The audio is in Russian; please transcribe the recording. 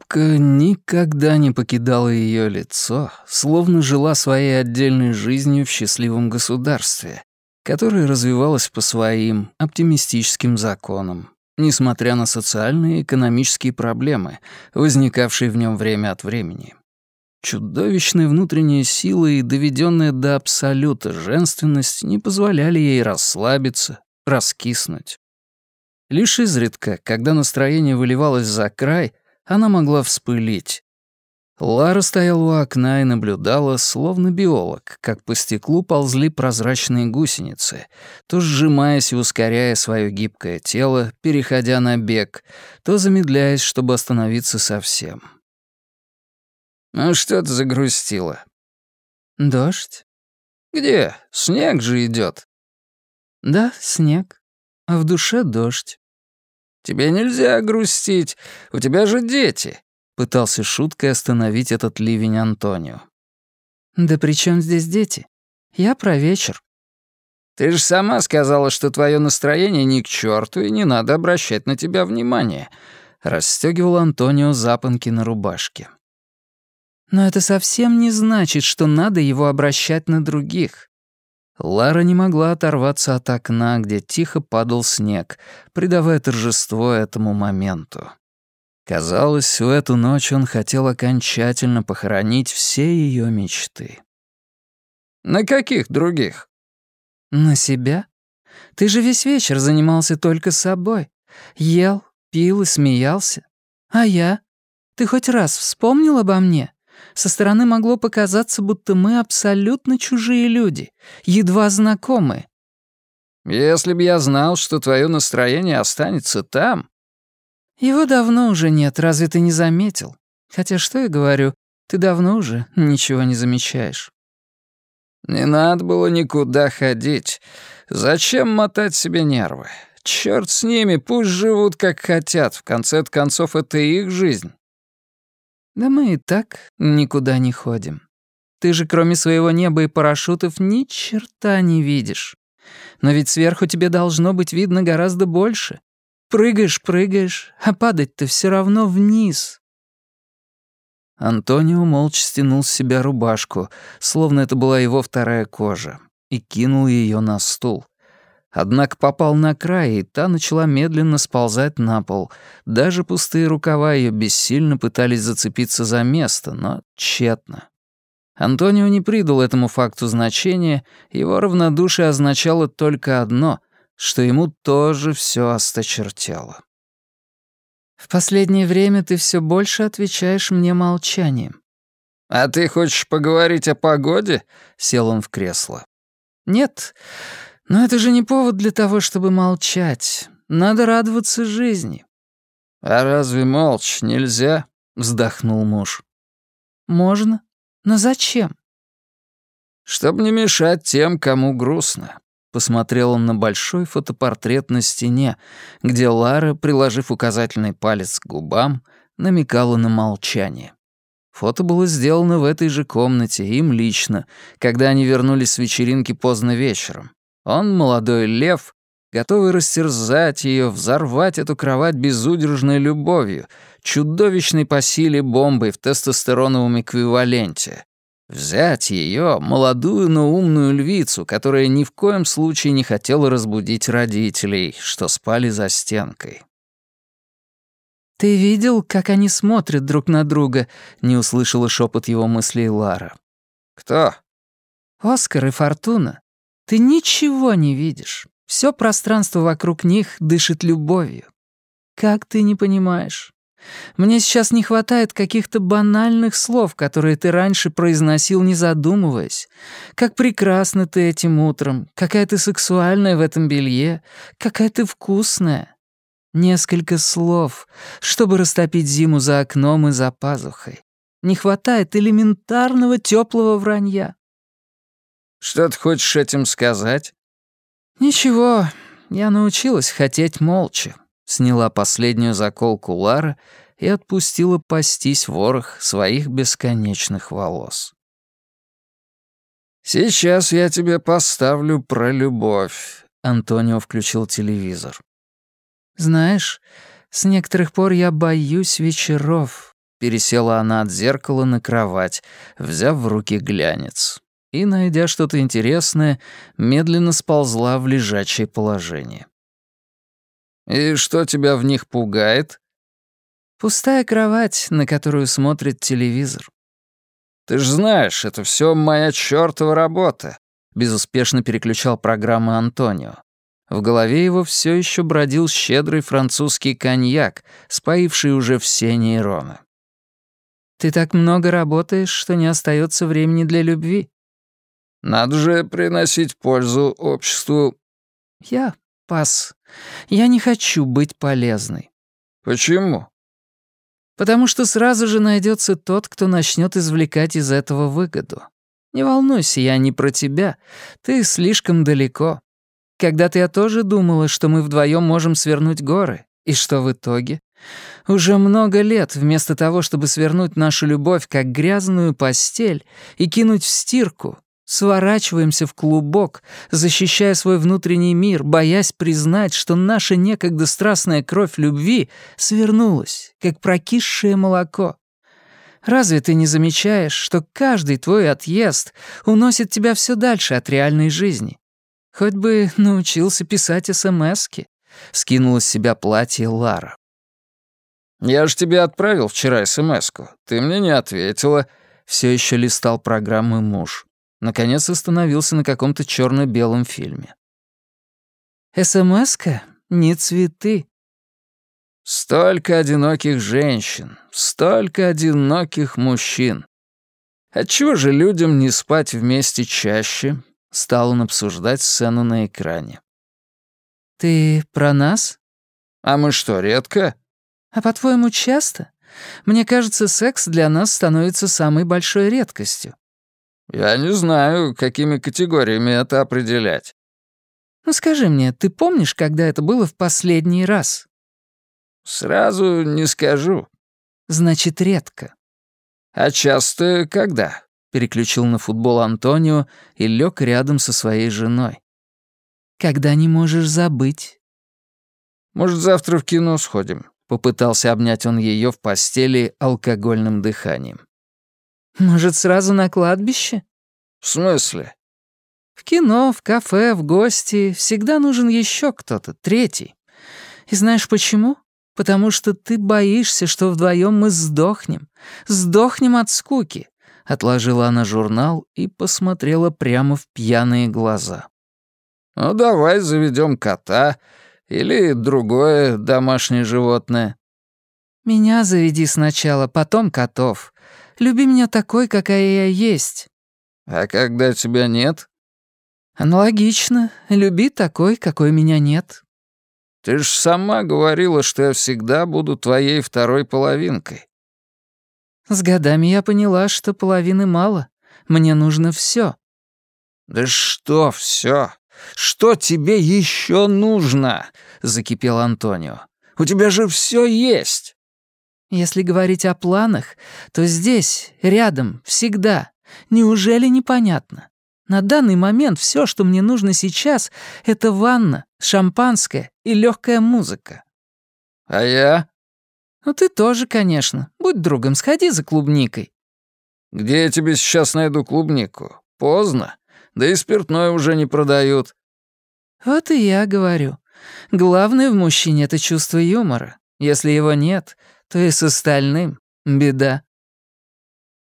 Улыбка никогда не покидала ее лицо, словно жила своей отдельной жизнью в счастливом государстве, которое развивалось по своим оптимистическим законам, несмотря на социальные и экономические проблемы, возникавшие в нем время от времени. Чудовищная внутренняя сила и доведенная до абсолюта женственность не позволяли ей расслабиться, раскиснуть. Лишь изредка, когда настроение выливалось за край, она могла вспылить. Лара стояла у окна и наблюдала, словно биолог, как по стеклу ползли прозрачные гусеницы, то сжимаясь и ускоряя свое гибкое тело, переходя на бег, то замедляясь, чтобы остановиться совсем. «Ну что ты загрустила?» «Дождь». «Где? Снег же идет. «Да, снег. А в душе дождь». «Тебе нельзя грустить, у тебя же дети», — пытался шуткой остановить этот ливень Антонио. «Да при чем здесь дети? Я про вечер». «Ты же сама сказала, что твое настроение ни к черту и не надо обращать на тебя внимание», — расстегивал Антонио запонки на рубашке. «Но это совсем не значит, что надо его обращать на других. Лара не могла оторваться от окна, где тихо падал снег, придавая торжество этому моменту. Казалось, в эту ночь он хотел окончательно похоронить все ее мечты. «На каких других?» «На себя? Ты же весь вечер занимался только собой. Ел, пил и смеялся. А я? Ты хоть раз вспомнил обо мне? Со стороны могло показаться, будто мы абсолютно чужие люди, едва знакомы. Если б я знал, что твое настроение останется там... Его давно уже нет, разве ты не заметил? Хотя что я говорю, ты давно уже ничего не замечаешь. Не надо было никуда ходить. Зачем мотать себе нервы? Черт с ними, пусть живут как хотят, в конце концов это их жизнь. Да мы и так никуда не ходим. Ты же кроме своего неба и парашютов ни черта не видишь. Но ведь сверху тебе должно быть видно гораздо больше. Прыгаешь, прыгаешь, а падать-то все равно вниз. Антонио молча стянул с себя рубашку, словно это была его вторая кожа, и кинул ее на стул. Однако попал на край, и та начала медленно сползать на пол. Даже пустые рукава ее бессильно пытались зацепиться за место, но тщетно. Антонио не придал этому факту значения, его равнодушие означало только одно, что ему тоже все осточертело. «В последнее время ты все больше отвечаешь мне молчанием». «А ты хочешь поговорить о погоде?» — сел он в кресло. «Нет, но это же не повод для того, чтобы молчать. Надо радоваться жизни. «А разве молчь нельзя?» — вздохнул муж. «Можно. Но зачем?» «Чтобы не мешать тем, кому грустно». Посмотрел он на большой фотопортрет на стене, где Лара, приложив указательный палец к губам, намекала на молчание. Фото было сделано в этой же комнате, им лично, когда они вернулись с вечеринки поздно вечером. Он молодой лев, готовый растерзать ее, взорвать эту кровать безудержной любовью, чудовищной по силе бомбой в тестостероновом эквиваленте. Взять ее, молодую, но умную львицу, которая ни в коем случае не хотела разбудить родителей, что спали за стенкой. «Ты видел, как они смотрят друг на друга?» — не услышала шепот его мыслей Лара. «Кто?» «Оскар и Фортуна. Ты ничего не видишь. Все пространство вокруг них дышит любовью. Как ты не понимаешь? Мне сейчас не хватает каких-то банальных слов, которые ты раньше произносил, не задумываясь. Как прекрасно ты этим утром, какая ты сексуальная в этом белье, какая ты вкусная. Несколько слов, чтобы растопить зиму за окном и за пазухой. Не хватает элементарного теплого вранья. Что ты хочешь этим сказать?» «Ничего, я научилась хотеть молча», — сняла последнюю заколку Лара и отпустила пастись ворох своих бесконечных волос. «Сейчас я тебе поставлю про любовь», — Антонио включил телевизор. «Знаешь, с некоторых пор я боюсь вечеров. пересела она от зеркала на кровать, взяв в руки глянец. И, найдя что-то интересное, медленно сползла в лежачее положение. «И что тебя в них пугает?» «Пустая кровать, на которую смотрит телевизор». «Ты ж знаешь, это все моя чёртова работа», — безуспешно переключал программы Антонио. В голове его все еще бродил щедрый французский коньяк, споивший уже все нейроны. «Ты так много работаешь, что не остается времени для любви». «Надо же приносить пользу обществу». «Я пас. Я не хочу быть полезной». «Почему?» «Потому что сразу же найдется тот, кто начнет извлекать из этого выгоду. Не волнуйся, я не про тебя. Ты слишком далеко. Когда-то я тоже думала, что мы вдвоем можем свернуть горы. И что в итоге? Уже много лет вместо того, чтобы свернуть нашу любовь как грязную постель и кинуть в стирку, сворачиваемся в клубок, защищая свой внутренний мир, боясь признать, что наша некогда страстная кровь любви свернулась, как прокисшее молоко. Разве ты не замечаешь, что каждый твой отъезд уносит тебя все дальше от реальной жизни? Хоть бы научился писать СМСки. Скинула с себя платье Лара. «Я же тебе отправил вчера СМСку. Ты мне не ответила». Все еще листал программы муж. Наконец остановился на каком-то черно белом фильме. СМСка не цветы. Столько одиноких женщин, столько одиноких мужчин. Отчего же людям не спать вместе чаще, Стал он обсуждать сцену на экране. «Ты про нас?» «А мы что, редко?» «А по-твоему, часто? Мне кажется, секс для нас становится самой большой редкостью». «Я не знаю, какими категориями это определять». «Ну скажи мне, ты помнишь, когда это было в последний раз?» «Сразу не скажу». «Значит, редко». «А часто когда?» переключил на футбол Антонио и лег рядом со своей женой. «Когда не можешь забыть?» «Может, завтра в кино сходим?» Попытался обнять он ее в постели алкогольным дыханием. «Может, сразу на кладбище?» «В смысле?» «В кино, в кафе, в гости всегда нужен еще кто-то, третий. И знаешь почему? Потому что ты боишься, что вдвоем мы сдохнем. Сдохнем от скуки. Отложила она журнал и посмотрела прямо в пьяные глаза. «Ну, давай заведем кота или другое домашнее животное». «Меня заведи сначала, потом котов. Люби меня такой, какая я есть». «А когда тебя нет?» «Аналогично. Люби такой, какой меня нет». «Ты ж сама говорила, что я всегда буду твоей второй половинкой». С годами я поняла, что половины мало. Мне нужно все. «Да что все? Что тебе еще нужно?» — закипел Антонио. «У тебя же все есть!» «Если говорить о планах, то здесь, рядом, всегда. Неужели непонятно? На данный момент все, что мне нужно сейчас, это ванна, шампанское и легкая музыка». «А я?» «Ну ты тоже, конечно. Будь другом, сходи за клубникой». «Где я тебе сейчас найду клубнику? Поздно. Да и спиртное уже не продают». «Вот и я говорю. Главное в мужчине — это чувство юмора. Если его нет, то и с остальным беда».